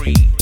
free.